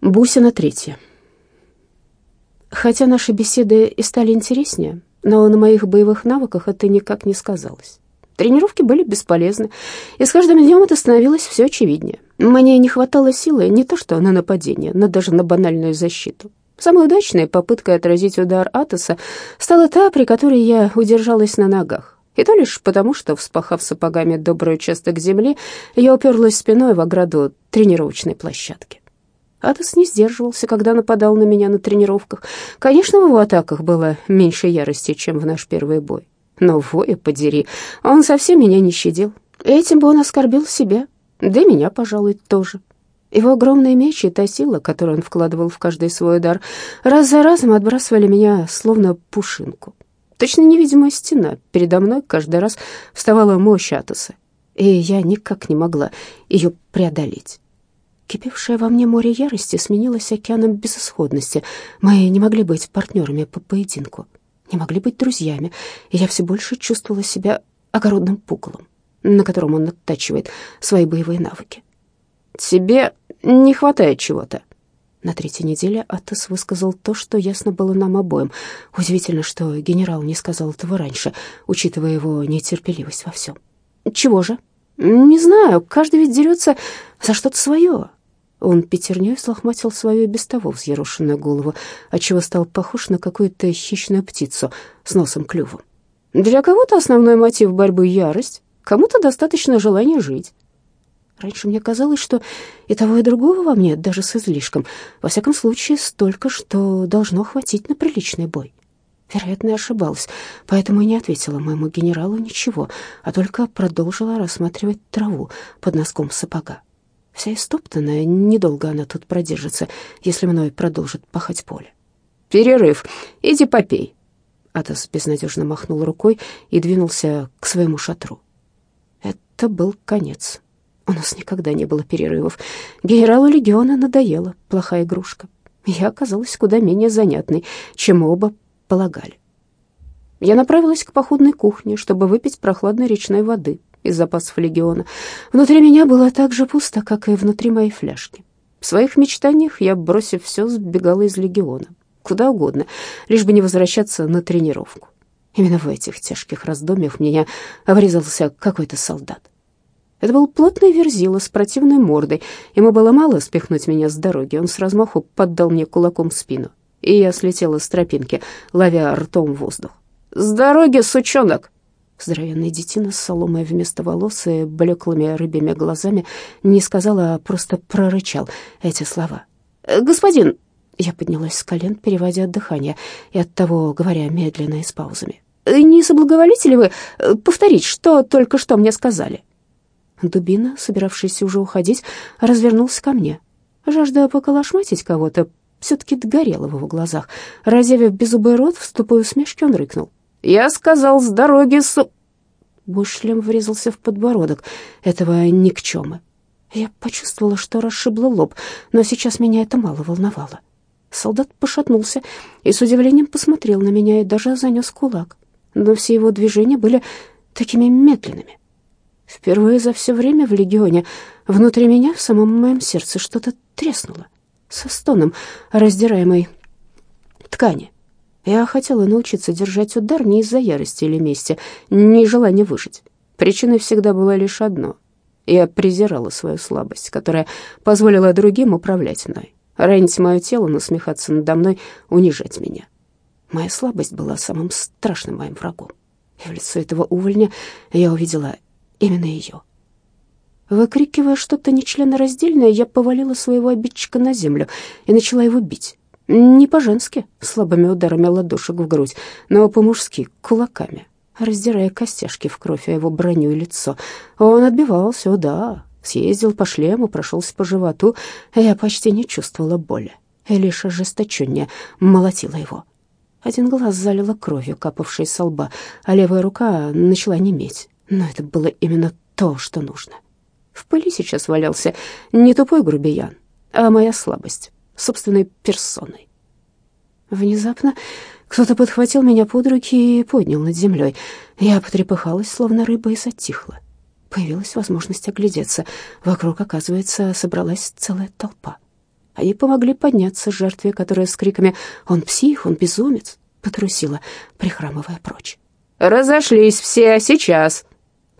Бусина третья. Хотя наши беседы и стали интереснее, но на моих боевых навыках это никак не сказалось. Тренировки были бесполезны, и с каждым днем это становилось все очевиднее. Мне не хватало силы не то что на нападение, но даже на банальную защиту. Самой удачной попыткой отразить удар Атоса стала та, при которой я удержалась на ногах. И то лишь потому, что, вспахав сапогами добрый участок земли, я уперлась спиной в ограду тренировочной площадки. Атос не сдерживался, когда нападал на меня на тренировках. Конечно, в его атаках было меньше ярости, чем в наш первый бой. Но, воя подери, он совсем меня не щадил. Этим бы он оскорбил себя, да и меня, пожалуй, тоже. Его огромные мечи и та сила, которую он вкладывал в каждый свой удар, раз за разом отбрасывали меня словно пушинку. Точно невидимая стена передо мной каждый раз вставала мощь Атоса, и я никак не могла ее преодолеть. Кипевшее во мне море ярости сменилось океаном безысходности. Мы не могли быть партнерами по поединку, не могли быть друзьями, и я все больше чувствовала себя огородным пугалом, на котором он оттачивает свои боевые навыки. «Тебе не хватает чего-то». На третьей неделе Атос высказал то, что ясно было нам обоим. Удивительно, что генерал не сказал этого раньше, учитывая его нетерпеливость во всем. «Чего же?» «Не знаю, каждый ведь дерется за что-то свое. Он пятерней слохматил свою без того взъерошенную голову, отчего стал похож на какую-то хищную птицу с носом-клювом. Для кого-то основной мотив борьбы — ярость, кому-то достаточно желания жить. Раньше мне казалось, что и того, и другого во мне, даже с излишком, во всяком случае, столько, что должно хватить на приличный бой. Вероятно, я ошибалась, поэтому и не ответила моему генералу ничего, а только продолжила рассматривать траву под носком сапога. Вся истоптанная, недолго она тут продержится, если мной продолжит пахать поле. «Перерыв, иди попей». Атос безнадежно махнул рукой и двинулся к своему шатру. Это был конец. У нас никогда не было перерывов. Генералу легиона надоела плохая игрушка. Я оказалась куда менее занятной, чем оба полагали. Я направилась к походной кухне, чтобы выпить прохладной речной воды из запасов легиона. Внутри меня было так же пусто, как и внутри моей фляжки. В своих мечтаниях я, бросив все, сбегала из легиона. Куда угодно, лишь бы не возвращаться на тренировку. Именно в этих тяжких раздумьях в меня врезался какой-то солдат. Это был плотный верзила с противной мордой. Ему было мало спихнуть меня с дороги. Он с размаху поддал мне кулаком в спину, и я слетела с тропинки, ловя ртом воздух. «С дороги, сучонок!» Здоровенная детина с соломой вместо волос и блеклыми рыбьими глазами не сказала, а просто прорычал эти слова. «Э, «Господин!» Я поднялась с колен, переводя дыхание, и оттого говоря медленно и с паузами. «Э, «Не соблаговолите ли вы э, повторить, что только что мне сказали?» Дубина, собиравшийся уже уходить, развернулся ко мне. Жажда поколошматить кого-то все-таки догорела в его глазах. Разевив беззубый рот, в усмешки он рыкнул. Я сказал, с дороги с...» Мой врезался в подбородок этого никчемы. Я почувствовала, что расшибло лоб, но сейчас меня это мало волновало. Солдат пошатнулся и с удивлением посмотрел на меня и даже занес кулак. Но все его движения были такими медленными. Впервые за все время в легионе внутри меня, в самом моем сердце, что-то треснуло со стоном раздираемой ткани. Я хотела научиться держать удар не из-за ярости или мести, не желания выжить. Причиной всегда было лишь одно. Я презирала свою слабость, которая позволила другим управлять мной, ранить мое тело, насмехаться надо мной, унижать меня. Моя слабость была самым страшным моим врагом. И в лицо этого увольня я увидела именно ее. Выкрикивая что-то нечленораздельное, я повалила своего обидчика на землю и начала его бить. Не по-женски, слабыми ударами ладошек в грудь, но по-мужски, кулаками, раздирая костяшки в кровь, а его броню и лицо. Он отбивался, да, съездил по шлему, прошелся по животу, я почти не чувствовала боли, лишь ожесточение молотила его. Один глаз залило кровью, капавшей со лба, а левая рука начала неметь, но это было именно то, что нужно. В пыли сейчас валялся не тупой грубиян, а моя слабость собственной персоной. Внезапно кто-то подхватил меня под руки и поднял над землей. Я потрепыхалась, словно рыба, и затихла. Появилась возможность оглядеться. Вокруг, оказывается, собралась целая толпа. Они помогли подняться жертве, которая с криками «Он псих, он безумец!» потрусила, прихрамывая прочь. «Разошлись все, сейчас!»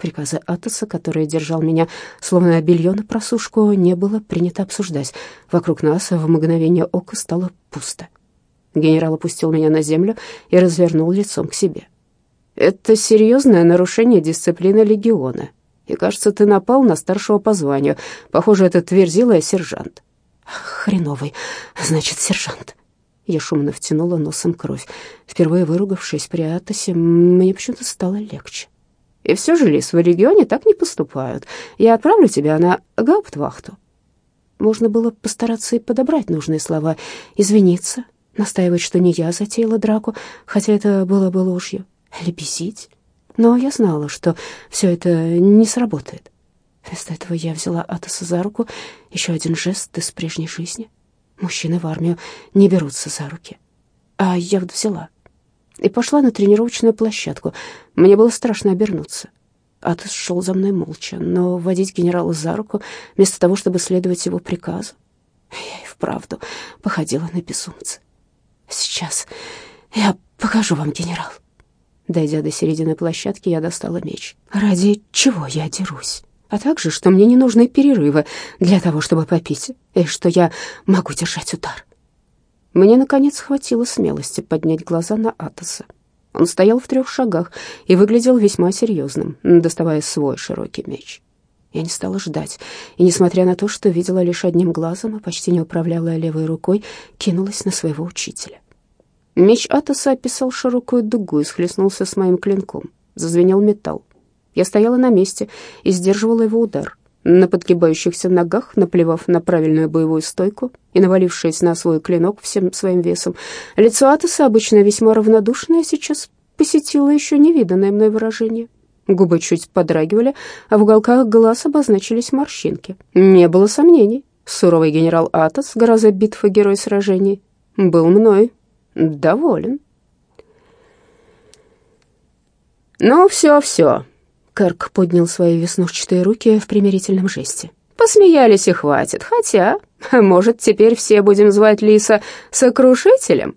Приказы Атоса, который держал меня, словно белье на просушку, не было принято обсуждать. Вокруг нас в мгновение ока стало пусто. Генерал опустил меня на землю и развернул лицом к себе. «Это серьезное нарушение дисциплины легиона. И, кажется, ты напал на старшего по званию. Похоже, это тверзилая сержант». «Хреновый, значит, сержант». Я шумно втянула носом кровь. Впервые выругавшись при Атосе, мне почему-то стало легче. И все же, Лис, в регионе так не поступают. Я отправлю тебя на гауптвахту». Можно было постараться и подобрать нужные слова, извиниться, настаивать, что не я затеяла драку, хотя это было бы ложью, лебезить. Но я знала, что все это не сработает. Вместо этого я взяла Атоса за руку, еще один жест из прежней жизни. Мужчины в армию не берутся за руки. А я вот взяла и пошла на тренировочную площадку. Мне было страшно обернуться. Атос шел за мной молча, но водить генерала за руку, вместо того, чтобы следовать его приказу, я и вправду походила на безумца. «Сейчас я покажу вам, генерал». Дойдя до середины площадки, я достала меч. Ради чего я дерусь? А также, что мне не нужны перерывы для того, чтобы попить, и что я могу держать удар. Мне, наконец, хватило смелости поднять глаза на Атоса. Он стоял в трех шагах и выглядел весьма серьезным, доставая свой широкий меч. Я не стала ждать, и, несмотря на то, что видела лишь одним глазом, а почти не управляла левой рукой, кинулась на своего учителя. Меч Атоса описал широкую дугу и схлестнулся с моим клинком. Зазвенел металл. Я стояла на месте и сдерживала его удар на подгибающихся ногах, наплевав на правильную боевую стойку и навалившись на свой клинок всем своим весом. Лицо Атоса, обычно весьма равнодушное, сейчас посетило еще невиданное мной выражение. Губы чуть подрагивали, а в уголках глаз обозначились морщинки. Не было сомнений. Суровый генерал Атос, гроза битвы, герой сражений, был мной доволен. «Ну, все-все», Кэрк поднял свои веснушчатые руки в примирительном жесте. «Посмеялись и хватит, хотя, может, теперь все будем звать Лиса сокрушителем?»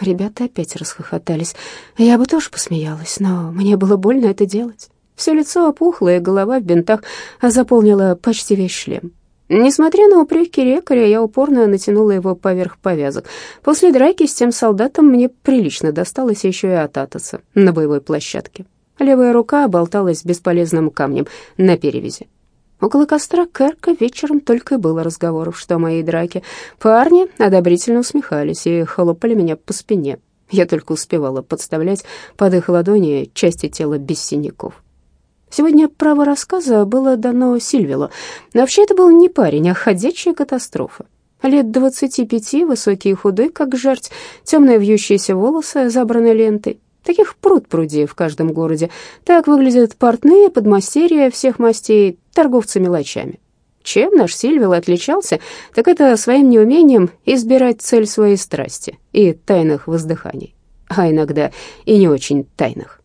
Ребята опять расхохотались. Я бы тоже посмеялась, но мне было больно это делать. Все лицо опухло, и голова в бинтах заполнила почти весь шлем. Несмотря на упреки рекаря, я упорно натянула его поверх повязок. После драки с тем солдатом мне прилично досталось еще и от на боевой площадке. Левая рука болталась бесполезным камнем на перевязи. Около костра Кэрка вечером только и было разговоров, что о моей драке. Парни одобрительно усмехались и хлопали меня по спине. Я только успевала подставлять под их ладони части тела без синяков. Сегодня право рассказа было дано Сильвилу. Но вообще это был не парень, а ходячая катастрофа. Лет двадцати пяти, высокий и худой, как жерть, темные вьющиеся волосы, забраны лентой, Таких пруд пруди в каждом городе. Так выглядят портные, подмастерья всех мастей, торговцы мелочами. Чем наш Сильвил отличался, так это своим неумением избирать цель своей страсти и тайных воздыханий, а иногда и не очень тайных.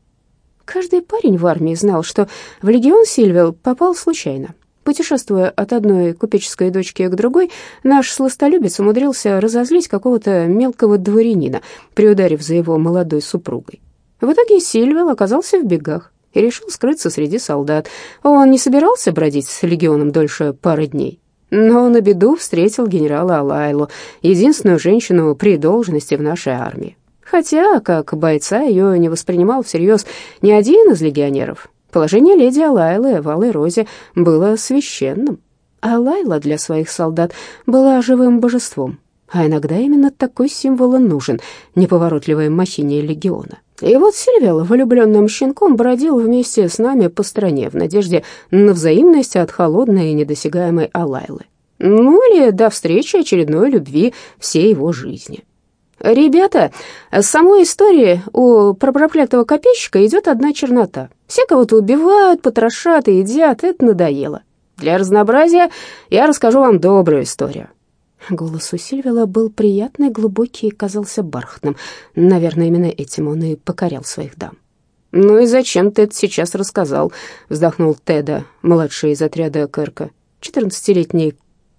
Каждый парень в армии знал, что в легион Сильвил попал случайно. Путешествуя от одной купеческой дочки к другой, наш сластолюбец умудрился разозлить какого-то мелкого дворянина, приударив за его молодой супругой. В итоге Сильвел оказался в бегах и решил скрыться среди солдат. Он не собирался бродить с легионом дольше пары дней. Но на беду встретил генерала Алайлу, единственную женщину при должности в нашей армии. Хотя, как бойца, ее не воспринимал всерьез ни один из легионеров. Положение леди Алайлы в Алой Розе было священным. Алайла для своих солдат была живым божеством, а иногда именно такой символ и нужен неповоротливой махине легиона. И вот Сильвел влюбленным щенком бродил вместе с нами по стране в надежде на взаимность от холодной и недосягаемой Алайлы. Ну или до встречи очередной любви всей его жизни. Ребята, с самой истории у проклятого копейщика идет одна чернота. Все кого-то убивают, потрошат и едят, это надоело. Для разнообразия я расскажу вам добрую историю. Голос у Сильвела был приятный, глубокий и казался бархатным. Наверное, именно этим он и покорял своих дам. «Ну и зачем ты это сейчас рассказал?» — вздохнул Теда, младший из отряда Кэрка, четырнадцатилетний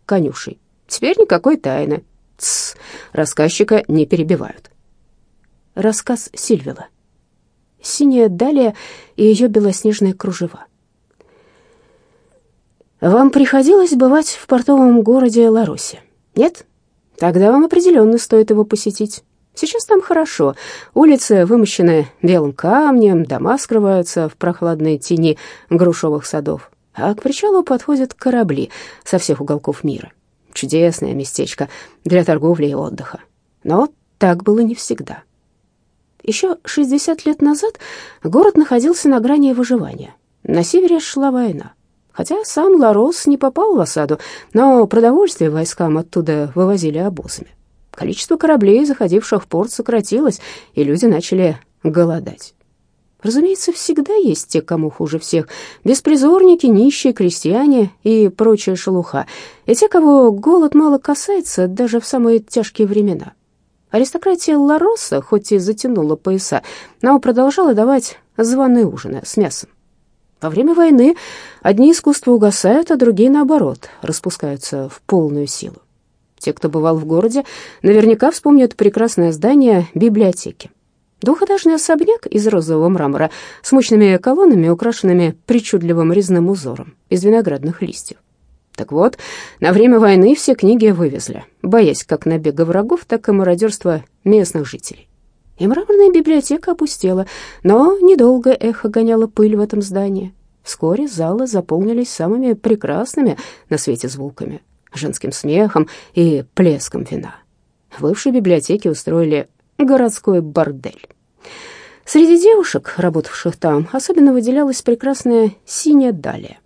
конюшей. Теперь никакой тайны. Тсс, рассказчика не перебивают. Рассказ Сильвела. Синяя далия и ее белоснежные кружева. Вам приходилось бывать в портовом городе Ларосе? Нет? Тогда вам определенно стоит его посетить. Сейчас там хорошо. Улицы вымощены белым камнем, дома скрываются в прохладной тени грушевых садов, а к причалу подходят корабли со всех уголков мира. Чудесное местечко для торговли и отдыха. Но так было не всегда. Еще 60 лет назад город находился на грани выживания. На севере шла война. Хотя сам Ларос не попал в осаду, но продовольствие войскам оттуда вывозили обозами. Количество кораблей, заходивших в порт, сократилось, и люди начали голодать. Разумеется, всегда есть те, кому хуже всех. Беспризорники, нищие, крестьяне и прочая шелуха. И те, кого голод мало касается, даже в самые тяжкие времена. Аристократия Лароса, хоть и затянула пояса, но продолжала давать званые ужины с мясом. Во время войны одни искусства угасают, а другие, наоборот, распускаются в полную силу. Те, кто бывал в городе, наверняка вспомнят прекрасное здание библиотеки. Двухэтажный особняк из розового мрамора с мощными колоннами, украшенными причудливым резным узором из виноградных листьев. Так вот, на время войны все книги вывезли, боясь как набега врагов, так и мародерства местных жителей. И мраморная библиотека опустела, но недолго эхо гоняло пыль в этом здании. Вскоре залы заполнились самыми прекрасными на свете звуками женским смехом и плеском вина. В бывшей библиотеке устроили городской бордель. Среди девушек, работавших там, особенно выделялась прекрасная синяя Далия.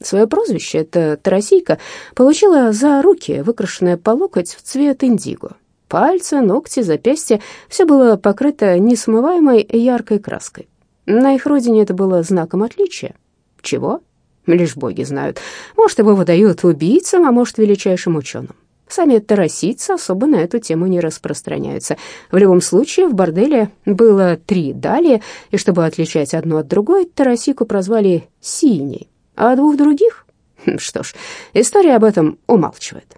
Свое прозвище эта Тарасийка получила за руки, выкрашенные по локоть в цвет индиго. Пальцы, ногти, запястья — все было покрыто несмываемой яркой краской. На их родине это было знаком отличия. Чего? Лишь боги знают. Может, его выдают убийцам, а может, величайшим ученым. Сами тарасийцы особо на эту тему не распространяются. В любом случае, в борделе было три дали, и чтобы отличать одну от другой, тарасику прозвали «синей», а двух других... Хм, что ж, история об этом умалчивает.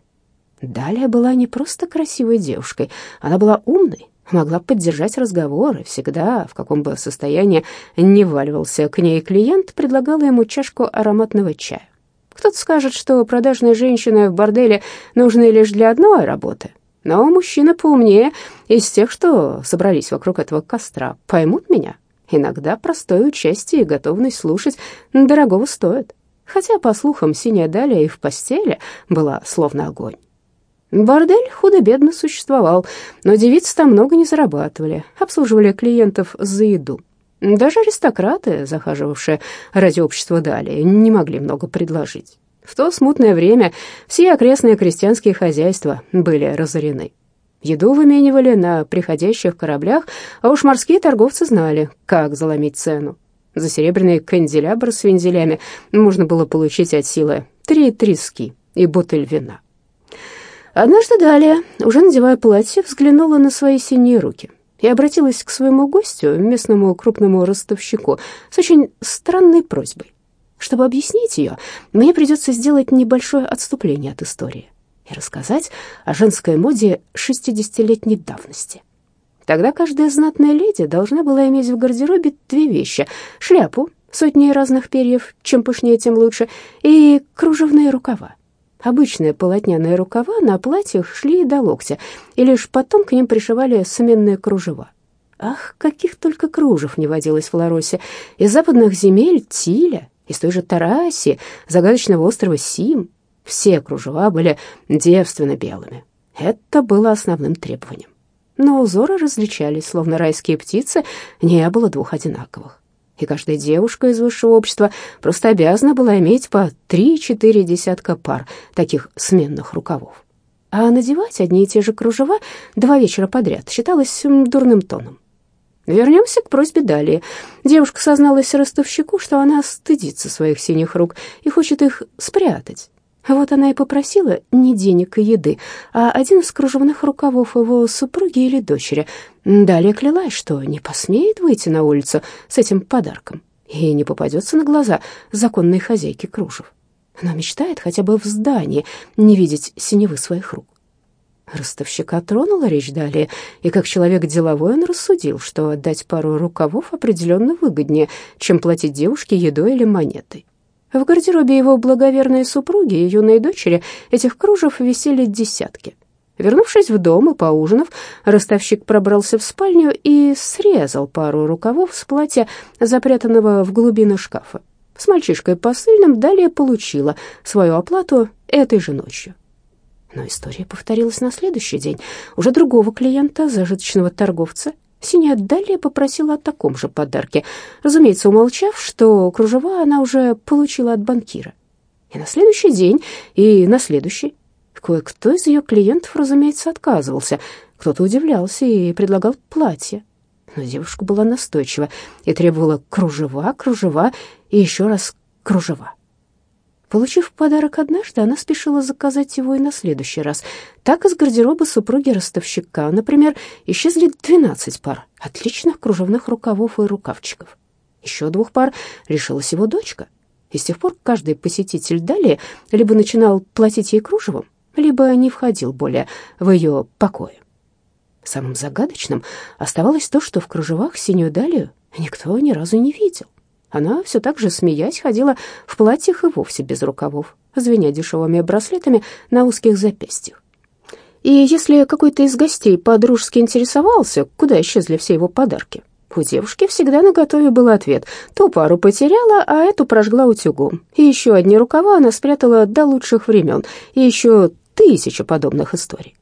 Далия была не просто красивой девушкой, она была умной, могла поддержать разговор, и всегда, в каком бы состоянии не валивался к ней клиент, предлагала ему чашку ароматного чая. Кто-то скажет, что продажные женщины в борделе нужны лишь для одной работы, но мужчина поумнее из тех, что собрались вокруг этого костра, поймут меня. Иногда простое участие и готовность слушать дорогого стоит. Хотя, по слухам, синяя далия и в постели была словно огонь. Бордель худо-бедно существовал, но девицы там много не зарабатывали, обслуживали клиентов за еду. Даже аристократы, захаживавшие ради общества далее, не могли много предложить. В то смутное время все окрестные крестьянские хозяйства были разорены. Еду выменивали на приходящих кораблях, а уж морские торговцы знали, как заломить цену. За серебряный канделябр с вензелями можно было получить от силы три трески и бутыль вина. Однажды далее, уже надевая платье, взглянула на свои синие руки и обратилась к своему гостю, местному крупному ростовщику, с очень странной просьбой. Чтобы объяснить ее, мне придется сделать небольшое отступление от истории и рассказать о женской моде шестидесятилетней давности. Тогда каждая знатная леди должна была иметь в гардеробе две вещи — шляпу, сотни разных перьев, чем пышнее, тем лучше, и кружевные рукава. Обычные полотняные рукава на платьях шли до локтя, и лишь потом к ним пришивали сменные кружева. Ах, каких только кружев не водилось в Ларосе! Из западных земель Тиля, из той же Тараси, загадочного острова Сим. Все кружева были девственно белыми. Это было основным требованием. Но узоры различались, словно райские птицы, не было двух одинаковых и каждая девушка из высшего общества просто обязана была иметь по три-четыре десятка пар таких сменных рукавов. А надевать одни и те же кружева два вечера подряд считалось дурным тоном. Вернемся к просьбе далее. Девушка созналась ростовщику, что она стыдится своих синих рук и хочет их спрятать. Вот она и попросила не денег и еды, а один из кружевных рукавов его супруги или дочери. Далее клялась, что не посмеет выйти на улицу с этим подарком и не попадется на глаза законной хозяйки кружев. но мечтает хотя бы в здании не видеть синевы своих рук. Ростовщика тронула речь далее, и как человек деловой он рассудил, что отдать пару рукавов определенно выгоднее, чем платить девушке едой или монетой. В гардеробе его благоверной супруги и юной дочери этих кружев висели десятки. Вернувшись в дом и поужинав, ростовщик пробрался в спальню и срезал пару рукавов с платья, запрятанного в глубины шкафа. С мальчишкой посыльным далее получила свою оплату этой же ночью. Но история повторилась на следующий день. Уже другого клиента, зажиточного торговца, Синяя далее попросила о таком же подарке, разумеется, умолчав, что кружева она уже получила от банкира. И на следующий день, и на следующий. Кое-кто из ее клиентов, разумеется, отказывался. Кто-то удивлялся и предлагал платье. Но девушка была настойчива и требовала кружева, кружева и еще раз кружева. Получив подарок однажды, она спешила заказать его и на следующий раз. Так из гардероба супруги ростовщика, например, исчезли 12 пар отличных кружевных рукавов и рукавчиков. Еще двух пар лишилась его дочка. И с тех пор каждый посетитель далее либо начинал платить ей кружевом, либо не входил более в ее покое. Самым загадочным оставалось то, что в кружевах синюю далию никто ни разу не видел. Она все так же, смеясь, ходила в платьях и вовсе без рукавов, звеня дешевыми браслетами на узких запястьях. И если какой-то из гостей подружески интересовался, куда исчезли все его подарки, у девушки всегда наготове был ответ. Ту пару потеряла, а эту прожгла утюгом. И еще одни рукава она спрятала до лучших времен. И еще тысяча подобных историй.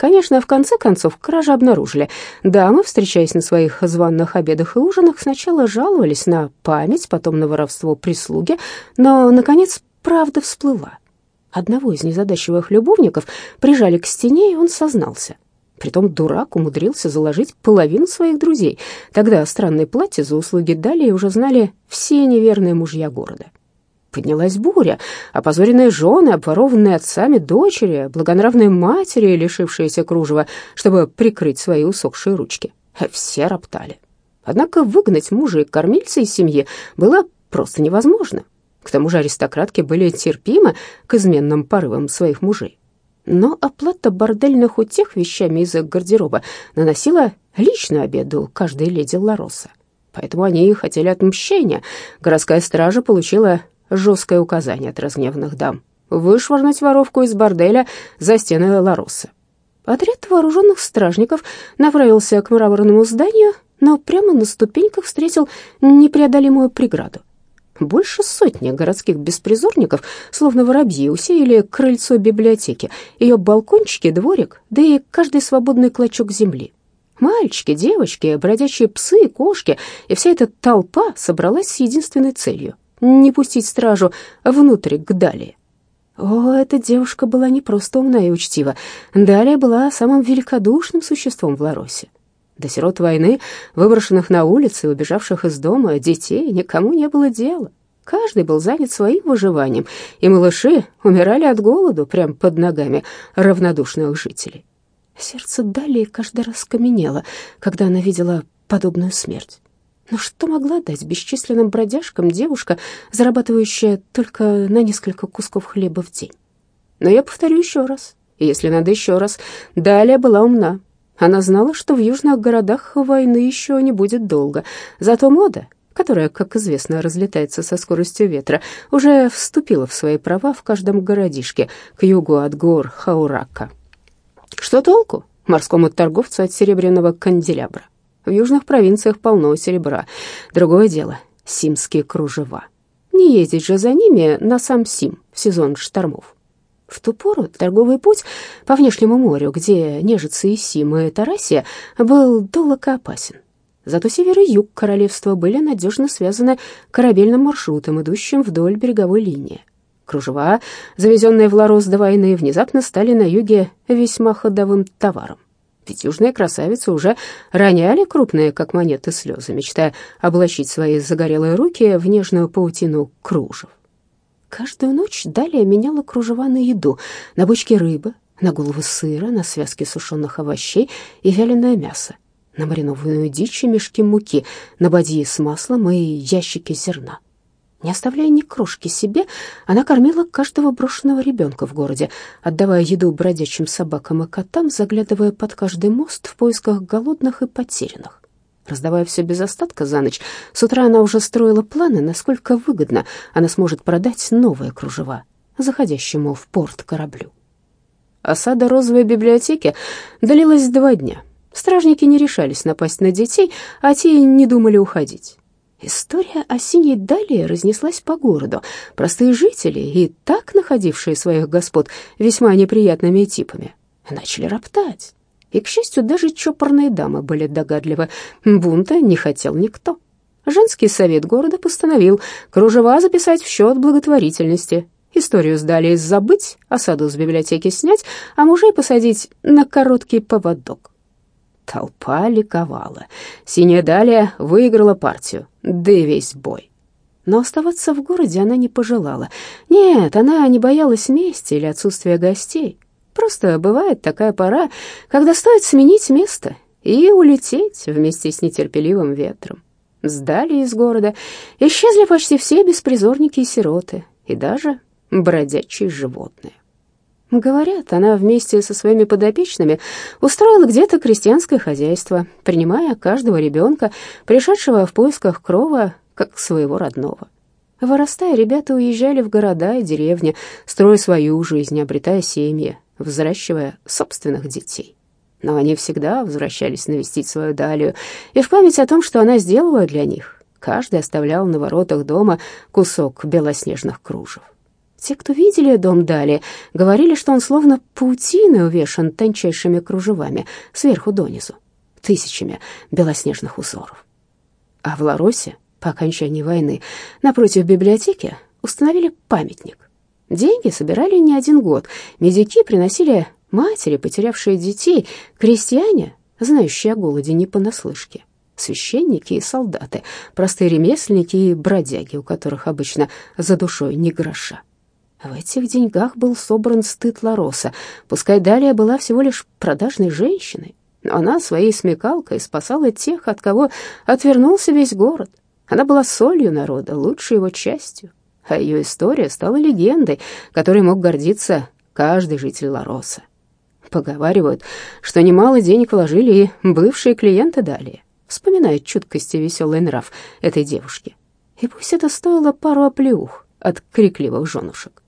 Конечно, в конце концов кражи обнаружили. Дамы, встречаясь на своих званных обедах и ужинах, сначала жаловались на память, потом на воровство прислуги, но, наконец, правда всплыла. Одного из незадачливых любовников прижали к стене, и он сознался. Притом дурак умудрился заложить половину своих друзей. Тогда странное платье за услуги дали и уже знали все неверные мужья города. Поднялась буря. Опозоренные жены, обворованные отцами дочери, благонравные матери, лишившиеся кружева, чтобы прикрыть свои усохшие ручки. Все роптали. Однако выгнать мужа и кормильца из семьи было просто невозможно. К тому же аристократки были терпимы к изменным порывам своих мужей. Но оплата бордельных утех вещами из гардероба наносила личную обеду каждой леди Лароса. Поэтому они и хотели отмщения. Городская стража получила жесткое указание от разгневанных дам — вышвырнуть воровку из борделя за стены Лароса. Отряд вооруженных стражников направился к мраморному зданию, но прямо на ступеньках встретил непреодолимую преграду. Больше сотни городских беспризорников, словно воробьи, усеяли крыльцо библиотеки, ее балкончики, дворик, да и каждый свободный клочок земли. Мальчики, девочки, бродячие псы, кошки и вся эта толпа собралась с единственной целью не пустить стражу внутрь к Далии. О, эта девушка была не просто умна и учтива. Далия была самым великодушным существом в Ларосе. До сирот войны, выброшенных на улицы, убежавших из дома, детей никому не было дела. Каждый был занят своим выживанием, и малыши умирали от голоду прямо под ногами равнодушных жителей. Сердце Далии каждый раз каменело, когда она видела подобную смерть. Но что могла дать бесчисленным бродяжкам девушка, зарабатывающая только на несколько кусков хлеба в день? Но я повторю еще раз, если надо еще раз, Далия была умна. Она знала, что в южных городах войны еще не будет долго. Зато мода, которая, как известно, разлетается со скоростью ветра, уже вступила в свои права в каждом городишке к югу от гор Хаурака. Что толку морскому торговцу от серебряного канделябра? В южных провинциях полно серебра. Другое дело — симские кружева. Не ездить же за ними на сам Сим в сезон штормов. В ту пору торговый путь по внешнему морю, где нежится и Сим, и Тарасия, был долг и опасен. Зато север и юг королевства были надежно связаны корабельным маршрутом, идущим вдоль береговой линии. Кружева, завезенные в Ларос до войны, внезапно стали на юге весьма ходовым товаром. Ведь южные красавицы уже роняли крупные, как монеты, слезы, мечтая облачить свои загорелые руки в нежную паутину кружев. Каждую ночь Далее меняла кружева на еду, на бочки рыбы, на голову сыра, на связки сушеных овощей и вяленое мясо, на маринованную дичь и мешки муки, на бадьи с маслом и ящики зерна. Не оставляя ни крошки себе, она кормила каждого брошенного ребенка в городе, отдавая еду бродячим собакам и котам, заглядывая под каждый мост в поисках голодных и потерянных. Раздавая все без остатка за ночь, с утра она уже строила планы, насколько выгодно она сможет продать новые кружева заходящему в порт кораблю. Осада розовой библиотеки длилась два дня. Стражники не решались напасть на детей, а те не думали уходить. История о синей далее разнеслась по городу. Простые жители, и так находившие своих господ весьма неприятными типами, начали роптать. И, к счастью, даже чопорные дамы были догадливы. Бунта не хотел никто. Женский совет города постановил кружева записать в счет благотворительности. Историю сдали забыть, осаду с библиотеки снять, а мужей посадить на короткий поводок. Толпа ликовала. Синяя Далия выиграла партию, да весь бой. Но оставаться в городе она не пожелала. Нет, она не боялась мести или отсутствия гостей. Просто бывает такая пора, когда стоит сменить место и улететь вместе с нетерпеливым ветром. Сдали из города, исчезли почти все беспризорники и сироты, и даже бродячие животные. Говорят, она вместе со своими подопечными устроила где-то крестьянское хозяйство, принимая каждого ребенка, пришедшего в поисках крова, как своего родного. Вырастая, ребята уезжали в города и деревни, строя свою жизнь, обретая семьи, взращивая собственных детей. Но они всегда возвращались навестить свою Далию, и в память о том, что она сделала для них, каждый оставлял на воротах дома кусок белоснежных кружев. Те, кто видели дом Дали, говорили, что он словно паутиной увешан тончайшими кружевами сверху донизу, тысячами белоснежных узоров. А в Ларосе по окончании войны напротив библиотеки установили памятник. Деньги собирали не один год. Медики приносили матери, потерявшие детей, крестьяне, знающие о голоде не понаслышке, священники и солдаты, простые ремесленники и бродяги, у которых обычно за душой не гроша. В этих деньгах был собран стыд Лароса. Пускай Далия была всего лишь продажной женщиной, но она своей смекалкой спасала тех, от кого отвернулся весь город. Она была солью народа, лучшей его частью. А ее история стала легендой, которой мог гордиться каждый житель Лароса. Поговаривают, что немало денег вложили и бывшие клиенты Далии, вспоминая чуткость и веселый нрав этой девушки. И пусть это стоило пару оплеух от крикливых женушек.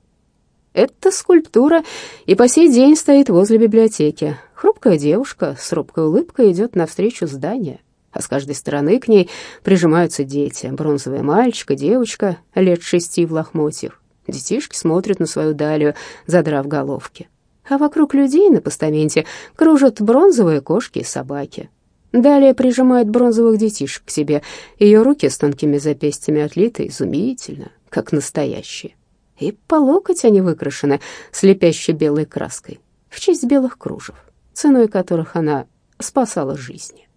Эта скульптура и по сей день стоит возле библиотеки. Хрупкая девушка с робкой улыбкой идет навстречу зданию, а с каждой стороны к ней прижимаются дети. Бронзовый мальчик и девочка лет шести в лохмотьях. Детишки смотрят на свою далью, задрав головки. А вокруг людей на постаменте кружат бронзовые кошки и собаки. Далее прижимает бронзовых детишек к себе. Ее руки с тонкими запястьями отлиты изумительно, как настоящие и по локоть они выкрашены слепящей белой краской в честь белых кружев, ценой которых она спасала жизни.